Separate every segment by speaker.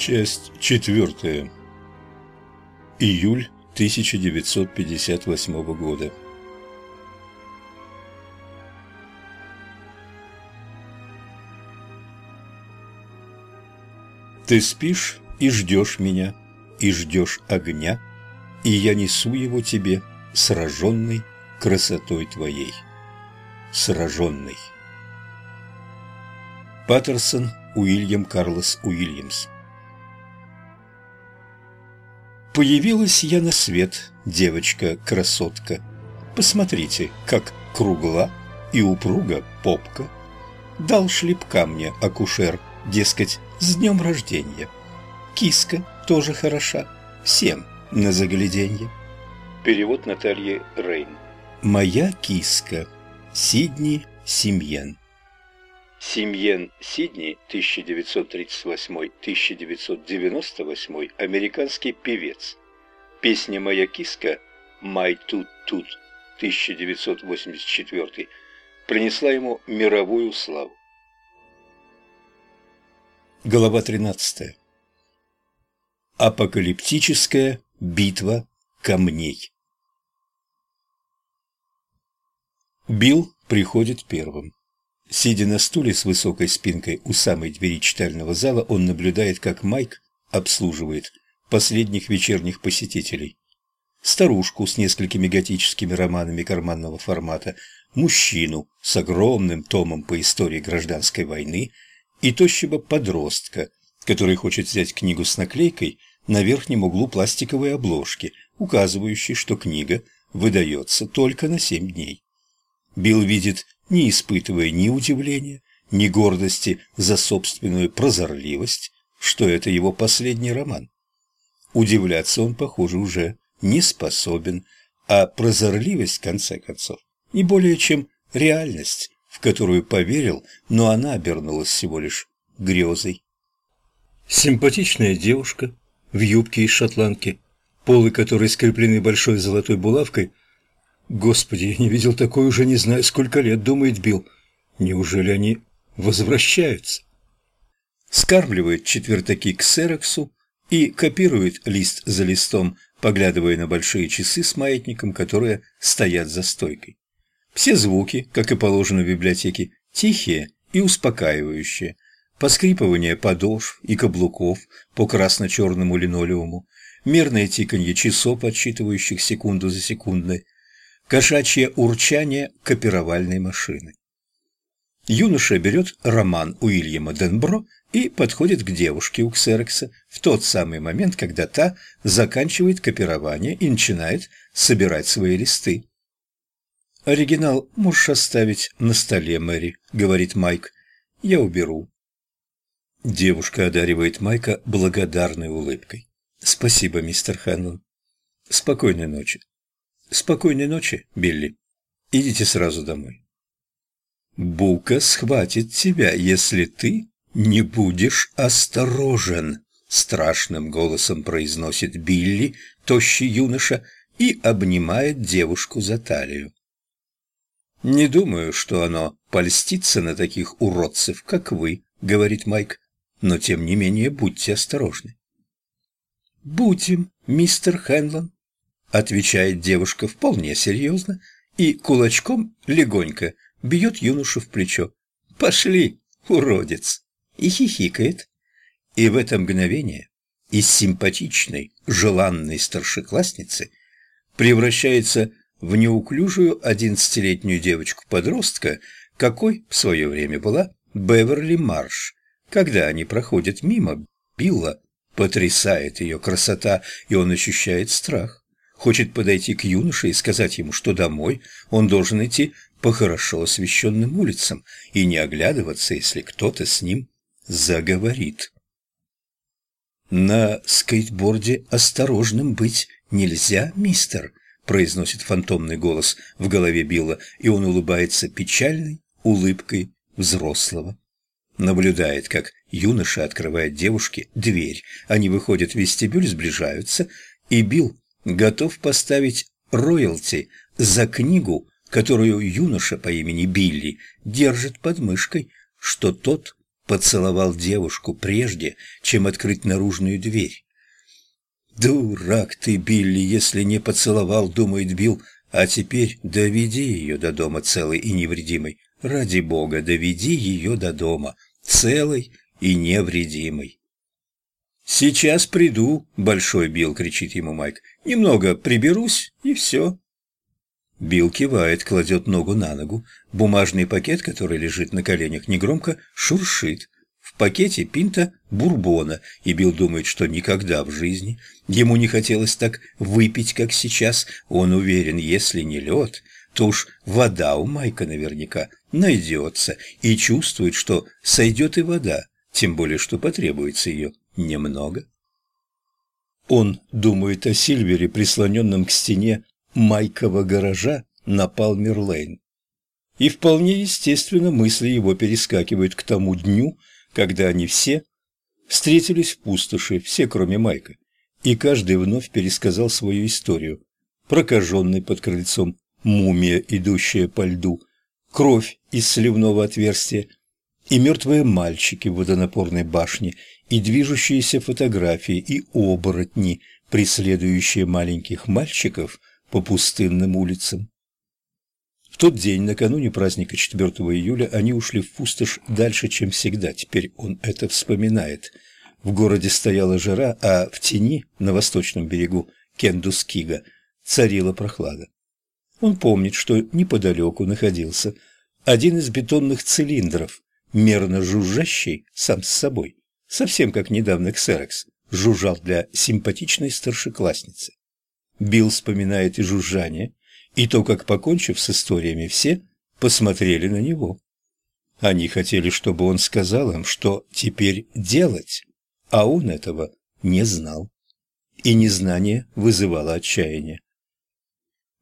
Speaker 1: Часть четвертая. Июль 1958 года. Ты спишь и ждешь меня, и ждешь огня, и я несу его тебе, сраженный красотой твоей. Сраженный. Паттерсон Уильям Карлос Уильямс Появилась я на свет, девочка-красотка. Посмотрите, как кругла и упруга попка. Дал шлепка мне акушер, дескать, с днем рождения. Киска тоже хороша, всем на загляденье. Перевод Натальи Рейн. Моя киска. Сидни Семьен. Симьен Сидни, 1938-1998, американский певец. Песня «Моя киска» «My Тут Тут» 1984 принесла ему мировую славу. Глава 13. Апокалиптическая битва камней. Билл приходит первым. Сидя на стуле с высокой спинкой у самой двери читального зала, он наблюдает, как Майк обслуживает последних вечерних посетителей. Старушку с несколькими готическими романами карманного формата, мужчину с огромным томом по истории гражданской войны и тощего подростка, который хочет взять книгу с наклейкой на верхнем углу пластиковой обложки, указывающей, что книга выдается только на семь дней. Билл видит не испытывая ни удивления, ни гордости за собственную прозорливость, что это его последний роман. Удивляться он, похоже, уже не способен, а прозорливость, в конце концов, не более чем реальность, в которую поверил, но она обернулась всего лишь грезой. Симпатичная девушка в юбке из шотландки, полы которой скреплены большой золотой булавкой, Господи, я не видел такой уже не знаю сколько лет, думает Билл. Неужели они возвращаются? Скармливает четвертаки к Серексу и копирует лист за листом, поглядывая на большие часы с маятником, которые стоят за стойкой. Все звуки, как и положено в библиотеке, тихие и успокаивающие. Поскрипывание подошв и каблуков по красно-черному линолеуму, мерное тиканье часов, отсчитывающих секунду за секундой, кошачье урчание копировальной машины. Юноша берет роман Уильяма Денбро и подходит к девушке у Ксерекса в тот самый момент, когда та заканчивает копирование и начинает собирать свои листы. «Оригинал можешь оставить на столе, Мэри», — говорит Майк. «Я уберу». Девушка одаривает Майка благодарной улыбкой. «Спасибо, мистер Хэнлон. Спокойной ночи». Спокойной ночи, Билли. Идите сразу домой. Бука схватит тебя, если ты не будешь осторожен, страшным голосом произносит Билли, тощий юноша, и обнимает девушку за талию. «Не думаю, что оно польстится на таких уродцев, как вы», — говорит Майк, «но тем не менее будьте осторожны». «Будем, мистер Хэнлон», отвечает девушка вполне серьезно и кулачком легонько бьет юношу в плечо. «Пошли, уродец!» и хихикает. И в это мгновение из симпатичной, желанной старшеклассницы превращается в неуклюжую одиннадцатилетнюю девочку-подростка, какой в свое время была Беверли Марш. Когда они проходят мимо, Билла потрясает ее красота, и он ощущает страх хочет подойти к юноше и сказать ему, что домой он должен идти по хорошо освещенным улицам и не оглядываться, если кто-то с ним заговорит. «На скейтборде осторожным быть нельзя, мистер», произносит фантомный голос в голове Билла, и он улыбается печальной улыбкой взрослого. Наблюдает, как юноша открывает девушке дверь. Они выходят в вестибюль, сближаются, и Билл готов поставить роялти за книгу, которую юноша по имени Билли держит под мышкой, что тот поцеловал девушку прежде, чем открыть наружную дверь. «Дурак ты, Билли, если не поцеловал, — думает Билл, — а теперь доведи ее до дома целой и невредимой. Ради бога, доведи ее до дома, целой и невредимой». «Сейчас приду», — Большой Билл кричит ему Майк. «Немного приберусь, и все». Билл кивает, кладет ногу на ногу. Бумажный пакет, который лежит на коленях, негромко шуршит. В пакете пинта бурбона, и Билл думает, что никогда в жизни ему не хотелось так выпить, как сейчас. Он уверен, если не лед, то уж вода у Майка наверняка найдется, и чувствует, что сойдет и вода, тем более, что потребуется ее немного. Он думает о Сильвере, прислоненном к стене Майкова гаража на Палмер-Лейн. И вполне естественно мысли его перескакивают к тому дню, когда они все встретились в пустоши, все кроме Майка, и каждый вновь пересказал свою историю. Прокаженный под крыльцом, мумия, идущая по льду, кровь из сливного отверстия, и мертвые мальчики в водонапорной башне, и движущиеся фотографии, и оборотни, преследующие маленьких мальчиков по пустынным улицам. В тот день, накануне праздника 4 июля, они ушли в пустошь дальше, чем всегда. Теперь он это вспоминает. В городе стояла жара, а в тени, на восточном берегу Кендускига, царила прохлада. Он помнит, что неподалеку находился один из бетонных цилиндров, мерно жужжащий сам с собой, совсем как недавно Ксерокс жужжал для симпатичной старшеклассницы. Билл вспоминает и жужжание, и то, как, покончив с историями, все посмотрели на него. Они хотели, чтобы он сказал им, что теперь делать, а он этого не знал. И незнание вызывало отчаяние.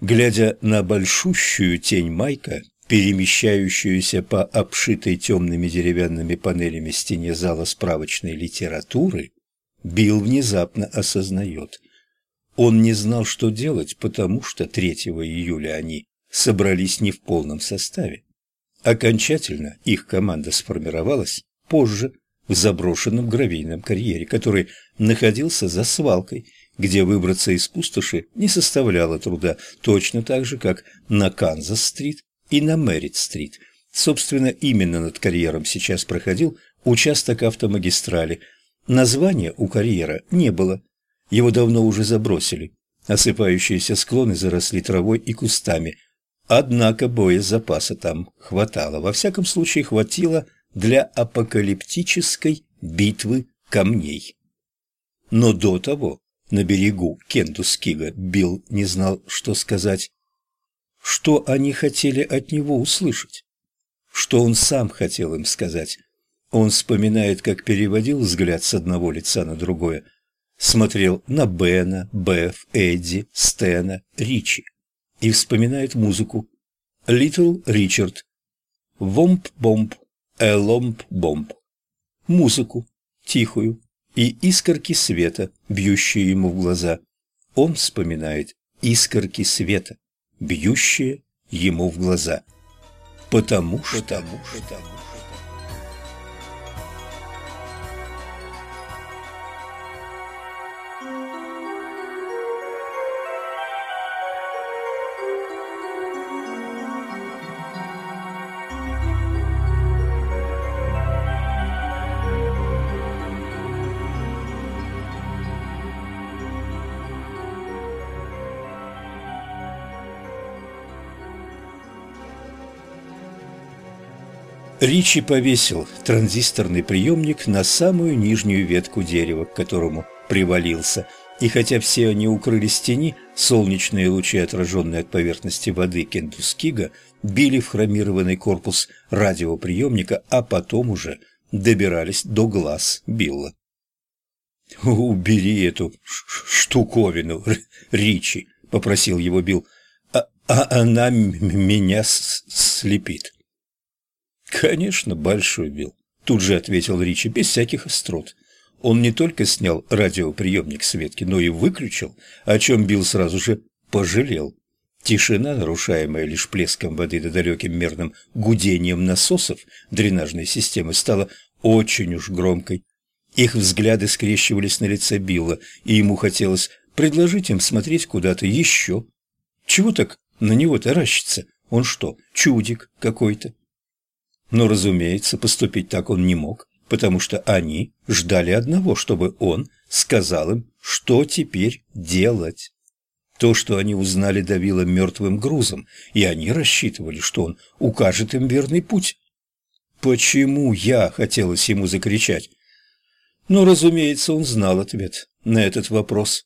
Speaker 1: Глядя на большущую тень Майка, перемещающуюся по обшитой темными деревянными панелями стене зала справочной литературы, Билл внезапно осознает – он не знал, что делать, потому что 3 июля они собрались не в полном составе. Окончательно их команда сформировалась позже в заброшенном гравийном карьере, который находился за свалкой, где выбраться из пустоши не составляло труда, точно так же, как на Канзас-стрит и на Мэрит-стрит. Собственно, именно над карьером сейчас проходил участок автомагистрали. Названия у карьера не было, его давно уже забросили. Осыпающиеся склоны заросли травой и кустами. Однако боезапаса там хватало. Во всяком случае, хватило для апокалиптической битвы камней. Но до того на берегу Кендускига Билл не знал, что сказать. Что они хотели от него услышать? Что он сам хотел им сказать? Он вспоминает, как переводил взгляд с одного лица на другое, смотрел на Бена, Беф, Эдди, Стена, Ричи и вспоминает музыку. Литл Ричард, Вомп-бомп, Эломп-бомп. Музыку, тихую, и искорки света, бьющие ему в глаза. Он вспоминает искорки света, бьющие ему в глаза. Потому что... Потому что... Ричи повесил транзисторный приемник на самую нижнюю ветку дерева, к которому привалился, и хотя все они укрылись в тени, солнечные лучи, отраженные от поверхности воды Кендускига, били в хромированный корпус радиоприемника, а потом уже добирались до глаз Билла. «Убери эту штуковину, Ричи», — попросил его Билл, а, а она меня слепит». «Конечно, Большой Билл», – тут же ответил Ричи, без всяких острот. Он не только снял радиоприемник Светки, но и выключил, о чем Билл сразу же пожалел. Тишина, нарушаемая лишь плеском воды да далеким мерным гудением насосов дренажной системы, стала очень уж громкой. Их взгляды скрещивались на лице Билла, и ему хотелось предложить им смотреть куда-то еще. Чего так на него таращится? Он что, чудик какой-то? Но, разумеется, поступить так он не мог, потому что они ждали одного, чтобы он сказал им, что теперь делать. То, что они узнали, давило мертвым грузом, и они рассчитывали, что он укажет им верный путь. «Почему я?» — хотелось ему закричать. Но, разумеется, он знал ответ на этот вопрос.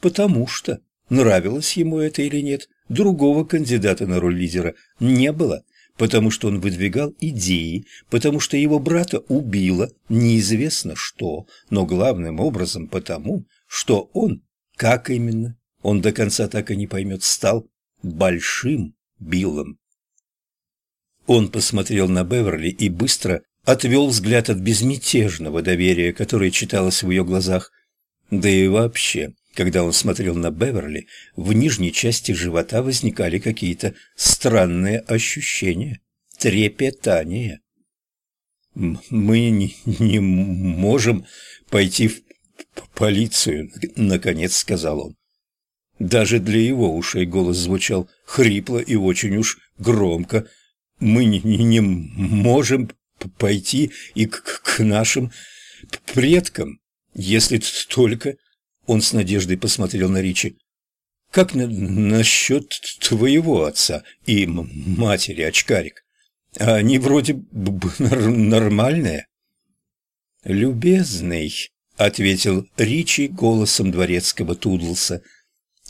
Speaker 1: Потому что, нравилось ему это или нет, другого кандидата на роль лидера не было, потому что он выдвигал идеи, потому что его брата убило неизвестно что, но главным образом потому, что он, как именно, он до конца так и не поймет, стал большим Биллом. Он посмотрел на Беверли и быстро отвел взгляд от безмятежного доверия, которое читалось в ее глазах. Да и вообще, когда он смотрел на Беверли, в нижней части живота возникали какие-то странные ощущения, трепетания. «Мы не, не можем пойти в полицию», — наконец сказал он. Даже для его ушей голос звучал хрипло и очень уж громко, мы не, не можем пойти и к, к нашим предкам, если только...» Он с надеждой посмотрел на Ричи. «Как на, насчет твоего отца и матери, очкарик? Они вроде бы нормальные». «Любезный», — ответил Ричи голосом дворецкого Тудлса, —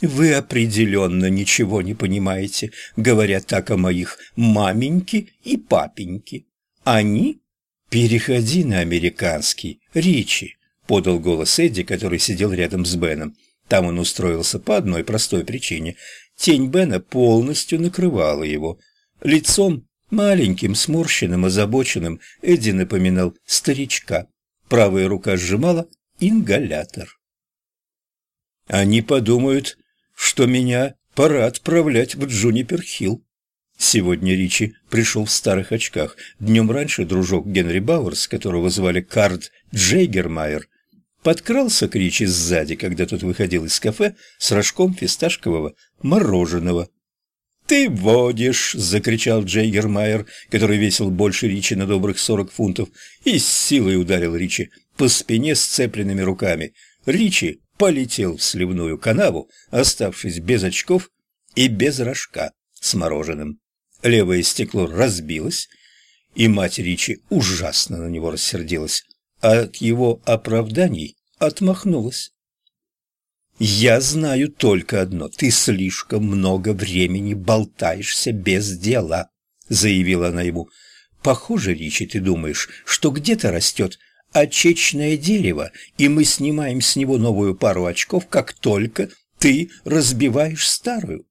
Speaker 1: вы определенно ничего не понимаете, говоря так о моих маменьке и папеньке. Они... Переходи на американский, Ричи, подал голос Эдди, который сидел рядом с Беном. Там он устроился по одной простой причине. Тень Бена полностью накрывала его. Лицом, маленьким, сморщенным, озабоченным, Эдди напоминал старичка. Правая рука сжимала ингалятор. Они подумают, что меня пора отправлять в Джунипер-Хилл. Сегодня Ричи пришел в старых очках. Днем раньше дружок Генри Бауэрс, которого звали Кард Джейгермайер, подкрался к Ричи сзади, когда тот выходил из кафе с рожком фисташкового мороженого. «Ты водишь!» — закричал Джейгермайер, который весил больше Ричи на добрых сорок фунтов, и с силой ударил Ричи по спине сцепленными руками. Ричи полетел в сливную канаву, оставшись без очков и без рожка с мороженым. Левое стекло разбилось, и мать Ричи ужасно на него рассердилась, а от его оправданий отмахнулась. «Я знаю только одно. Ты слишком много времени болтаешься без дела», — заявила она ему. «Похоже, Ричи, ты думаешь, что где-то растет очечное дерево, и мы снимаем с него новую пару очков, как только ты разбиваешь старую.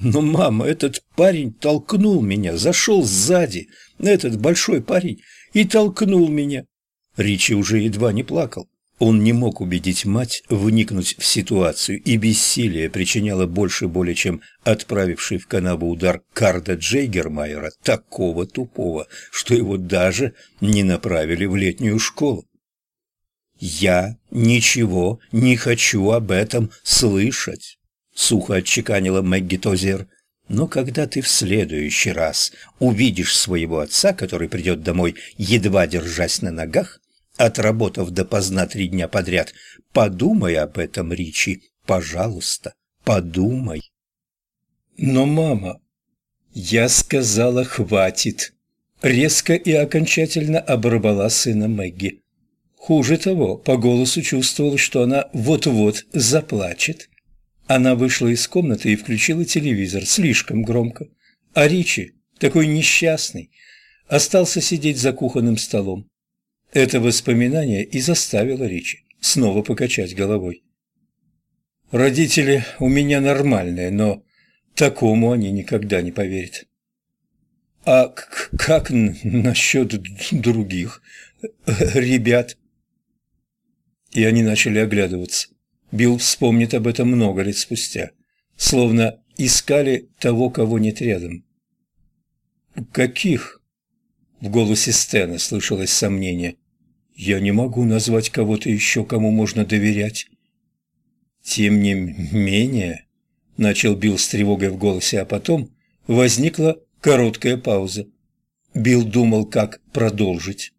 Speaker 1: Но, мама, этот парень толкнул меня, зашел сзади, этот большой парень, и толкнул меня. Ричи уже едва не плакал. Он не мог убедить мать вникнуть в ситуацию, и бессилие причиняло больше боли, чем отправивший в канаву удар Карда Джейгермайера, такого тупого, что его даже не направили в летнюю школу. «Я ничего не хочу об этом слышать», — сухо отчеканила Мэгги Тозер. «Но когда ты в следующий раз увидишь своего отца, который придет домой, едва держась на ногах, отработав допоздна три дня подряд. Подумай об этом, Ричи, пожалуйста, подумай. Но, мама, я сказала, хватит. Резко и окончательно оборвала сына Мэгги. Хуже того, по голосу чувствовала, что она вот-вот заплачет. Она вышла из комнаты и включила телевизор слишком громко. А Ричи, такой несчастный, остался сидеть за кухонным столом. Это воспоминание и заставило Ричи снова покачать головой. «Родители у меня нормальные, но такому они никогда не поверят». «А как насчет других ребят?» И они начали оглядываться. Билл вспомнит об этом много лет спустя, словно искали того, кого нет рядом. «Каких?» В голосе Стена слышалось сомнение. «Я не могу назвать кого-то еще, кому можно доверять». «Тем не менее...» — начал Билл с тревогой в голосе, а потом возникла короткая пауза. Билл думал, как продолжить.